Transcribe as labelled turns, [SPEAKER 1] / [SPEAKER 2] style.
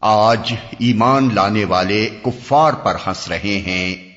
[SPEAKER 1] آج ایمان لانے والے کفار پر ہنس رہے ہیں۔